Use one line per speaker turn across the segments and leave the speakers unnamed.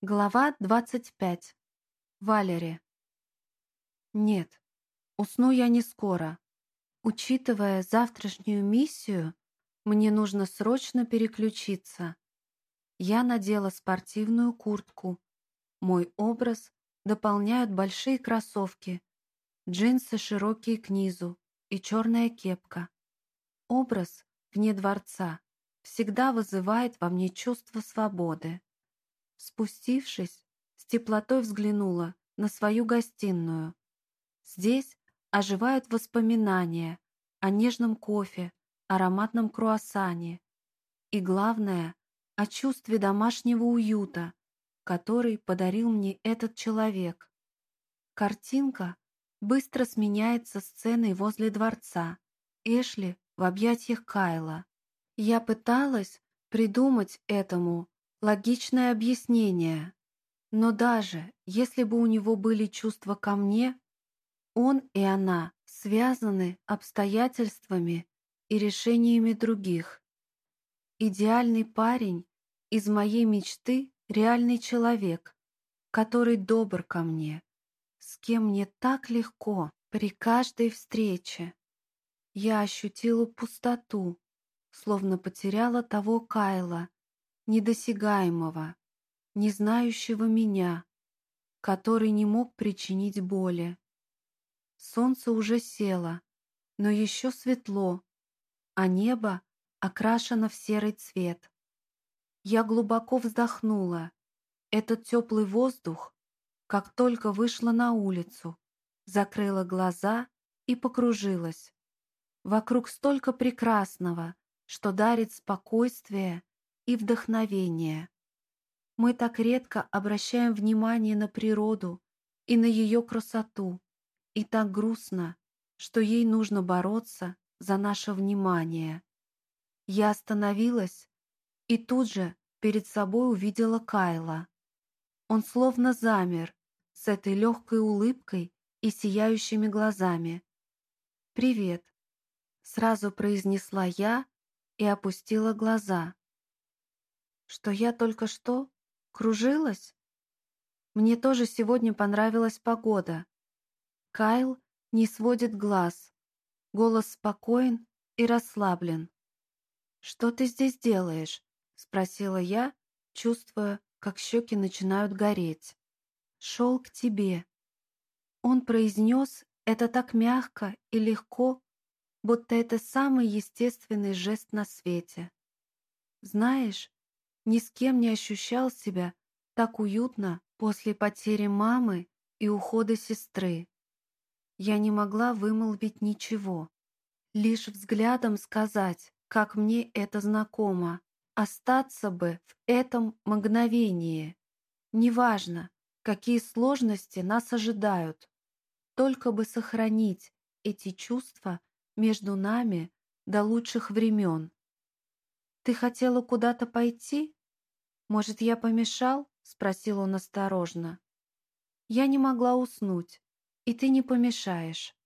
Глава 25. Валери. Нет, усну я не скоро. Учитывая завтрашнюю миссию, мне нужно срочно переключиться. Я надела спортивную куртку. Мой образ дополняют большие кроссовки, джинсы широкие к низу и черная кепка. Образ вне дворца всегда вызывает во мне чувство свободы. Спустившись, с теплотой взглянула на свою гостиную. Здесь оживают воспоминания о нежном кофе, ароматном круассане и, главное, о чувстве домашнего уюта, который подарил мне этот человек. Картинка быстро сменяется сценой возле дворца. Эшли в объятиях Кайла. Я пыталась придумать этому логичное объяснение. Но даже если бы у него были чувства ко мне, он и она связаны обстоятельствами и решениями других. Идеальный парень из моей мечты — реальный человек, который добр ко мне, с кем мне так легко при каждой встрече. Я ощутила пустоту, словно потеряла того Кайла, недосягаемого, не знающего меня, который не мог причинить боли. Солнце уже село, но еще светло, а небо окрашено в серый цвет. Я глубоко вздохнула. Этот теплый воздух, как только вышла на улицу, закрыла глаза и покружилась. Вокруг столько прекрасного, что дарит спокойствие и вдохновение. Мы так редко обращаем внимание на природу и на ее красоту, и так грустно, что ей нужно бороться за наше внимание. Я остановилась и тут же перед собой увидела Кайла. Он словно замер с этой легкой улыбкой и сияющими глазами. «Привет», — сразу произнесла я и опустила глаза что я только что кружилась? Мне тоже сегодня понравилась погода. Кайл не сводит глаз. Голос спокоен и расслаблен. «Что ты здесь делаешь?» — спросила я, чувствуя, как щеки начинают гореть. «Шел к тебе». Он произнес это так мягко и легко, будто это самый естественный жест на свете. Знаешь, ни с кем не ощущал себя так уютно после потери мамы и ухода сестры. Я не могла вымолвить ничего, лишь взглядом сказать, как мне это знакомо, остаться бы в этом мгновении. Неважно, какие сложности нас ожидают, только бы сохранить эти чувства между нами до лучших времен. «Ты хотела куда-то пойти?» «Может, я помешал?» — спросил он осторожно. «Я не могла уснуть, и ты не помешаешь.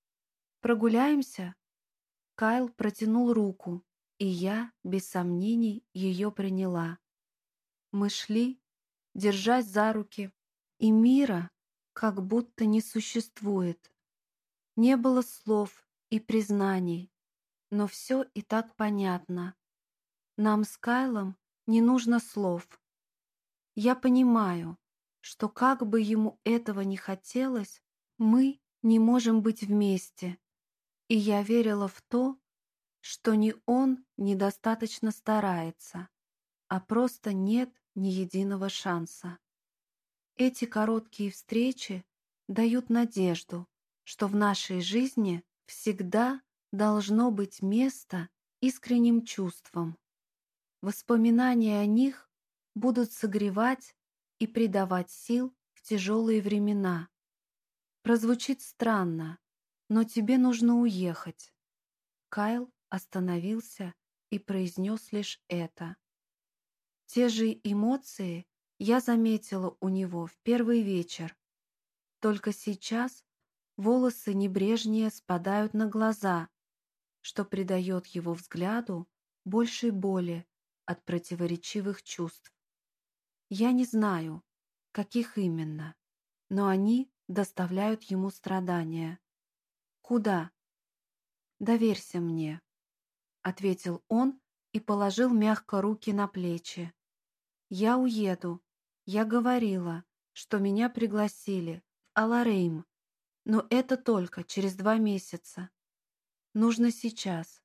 Прогуляемся?» Кайл протянул руку, и я, без сомнений, ее приняла. Мы шли, держась за руки, и мира как будто не существует. Не было слов и признаний, но все и так понятно. Нам с Кайлом не нужно слов. Я понимаю, что как бы ему этого не хотелось, мы не можем быть вместе. И я верила в то, что ни он недостаточно старается, а просто нет ни единого шанса. Эти короткие встречи дают надежду, что в нашей жизни всегда должно быть место искренним чувствам. Воспоминания о них будут согревать и придавать сил в тяжелые времена. Прозвучит странно, но тебе нужно уехать. Кайл остановился и произнес лишь это. Те же эмоции я заметила у него в первый вечер. Только сейчас волосы небрежнее спадают на глаза, что придает его взгляду большей боли от противоречивых чувств. Я не знаю, каких именно, но они доставляют ему страдания. Куда? Доверься мне, ответил он и положил мягко руки на плечи. Я уеду. Я говорила, что меня пригласили в Аларейм, но это только через два месяца. Нужно сейчас.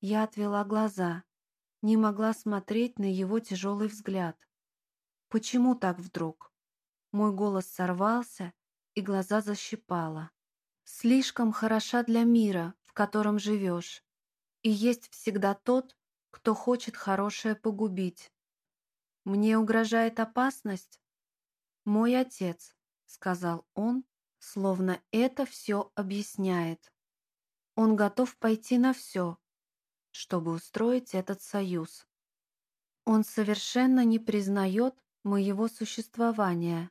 Я отвела глаза, не могла смотреть на его тяжелый взгляд. Почему так вдруг? Мой голос сорвался, и глаза защипало. Слишком хороша для мира, в котором живешь. И есть всегда тот, кто хочет хорошее погубить. Мне угрожает опасность? Мой отец, сказал он, словно это все объясняет. Он готов пойти на все, чтобы устроить этот союз. Он совершенно не признает моего существования.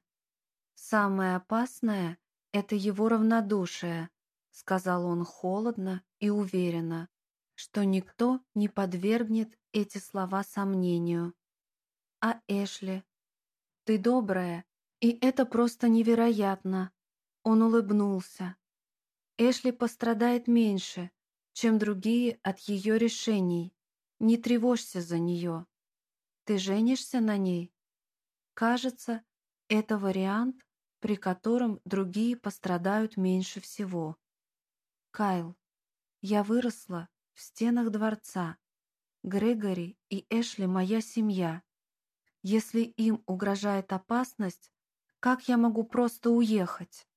Самое опасное — это его равнодушие, сказал он холодно и уверенно, что никто не подвергнет эти слова сомнению. А Эшли? Ты добрая, и это просто невероятно. Он улыбнулся. Эшли пострадает меньше, чем другие от ее решений. Не тревожься за нее. Ты женишься на ней? Кажется, это вариант, при котором другие пострадают меньше всего. Кайл, я выросла в стенах дворца. Грегори и Эшли моя семья. Если им угрожает опасность, как я могу просто уехать?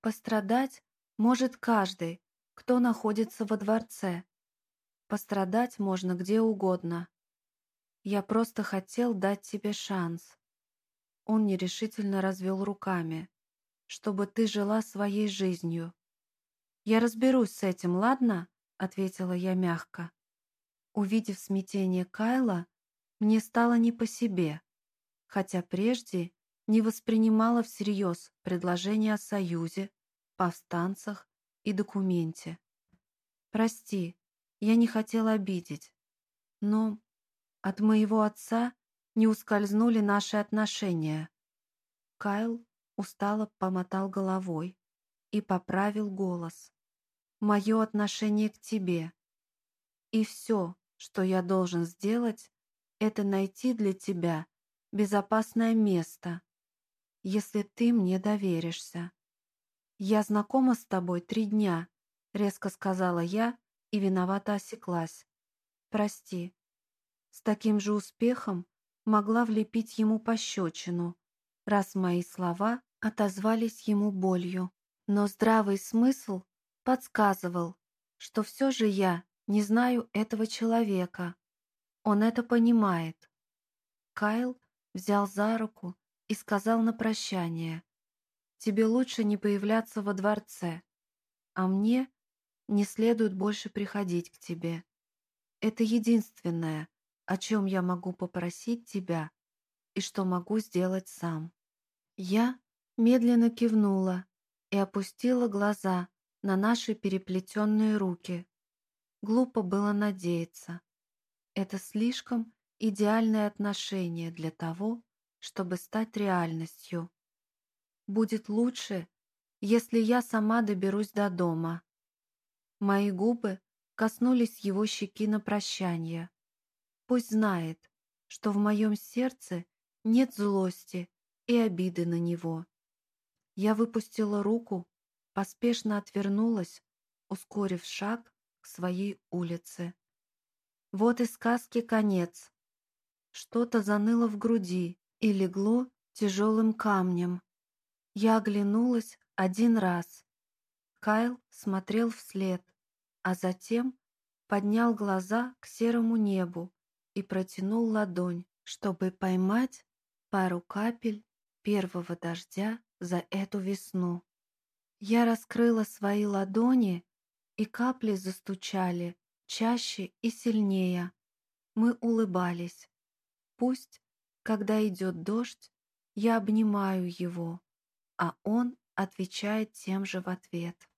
Пострадать может каждый, кто находится во дворце. Пострадать можно где угодно. Я просто хотел дать тебе шанс. Он нерешительно развел руками. Чтобы ты жила своей жизнью. Я разберусь с этим, ладно? Ответила я мягко. Увидев смятение Кайла, мне стало не по себе, хотя прежде не воспринимала всерьез предложение о союзе, повстанцах и документе. Прости, я не хотела обидеть, но от моего отца не ускользнули наши отношения. Кайл устало помотал головой и поправил голос. Мое отношение к тебе. И все, что я должен сделать, это найти для тебя безопасное место, если ты мне доверишься. «Я знакома с тобой три дня», — резко сказала я и виновато осеклась. «Прости». С таким же успехом могла влепить ему пощечину, раз мои слова отозвались ему болью. Но здравый смысл подсказывал, что все же я не знаю этого человека. Он это понимает. Кайл взял за руку и сказал на прощание. Тебе лучше не появляться во дворце, а мне не следует больше приходить к тебе. Это единственное, о чем я могу попросить тебя и что могу сделать сам». Я медленно кивнула и опустила глаза на наши переплетенные руки. Глупо было надеяться. Это слишком идеальное отношение для того, чтобы стать реальностью. Будет лучше, если я сама доберусь до дома. Мои губы коснулись его щеки на прощание. Пусть знает, что в моем сердце нет злости и обиды на него. Я выпустила руку, поспешно отвернулась, ускорив шаг к своей улице. Вот и сказки конец. Что-то заныло в груди и легло тяжелым камнем. Я оглянулась один раз. Кайл смотрел вслед, а затем поднял глаза к серому небу и протянул ладонь, чтобы поймать пару капель первого дождя за эту весну. Я раскрыла свои ладони, и капли застучали чаще и сильнее. Мы улыбались. Пусть, когда идет дождь, я обнимаю его, а он отвечает тем же в ответ.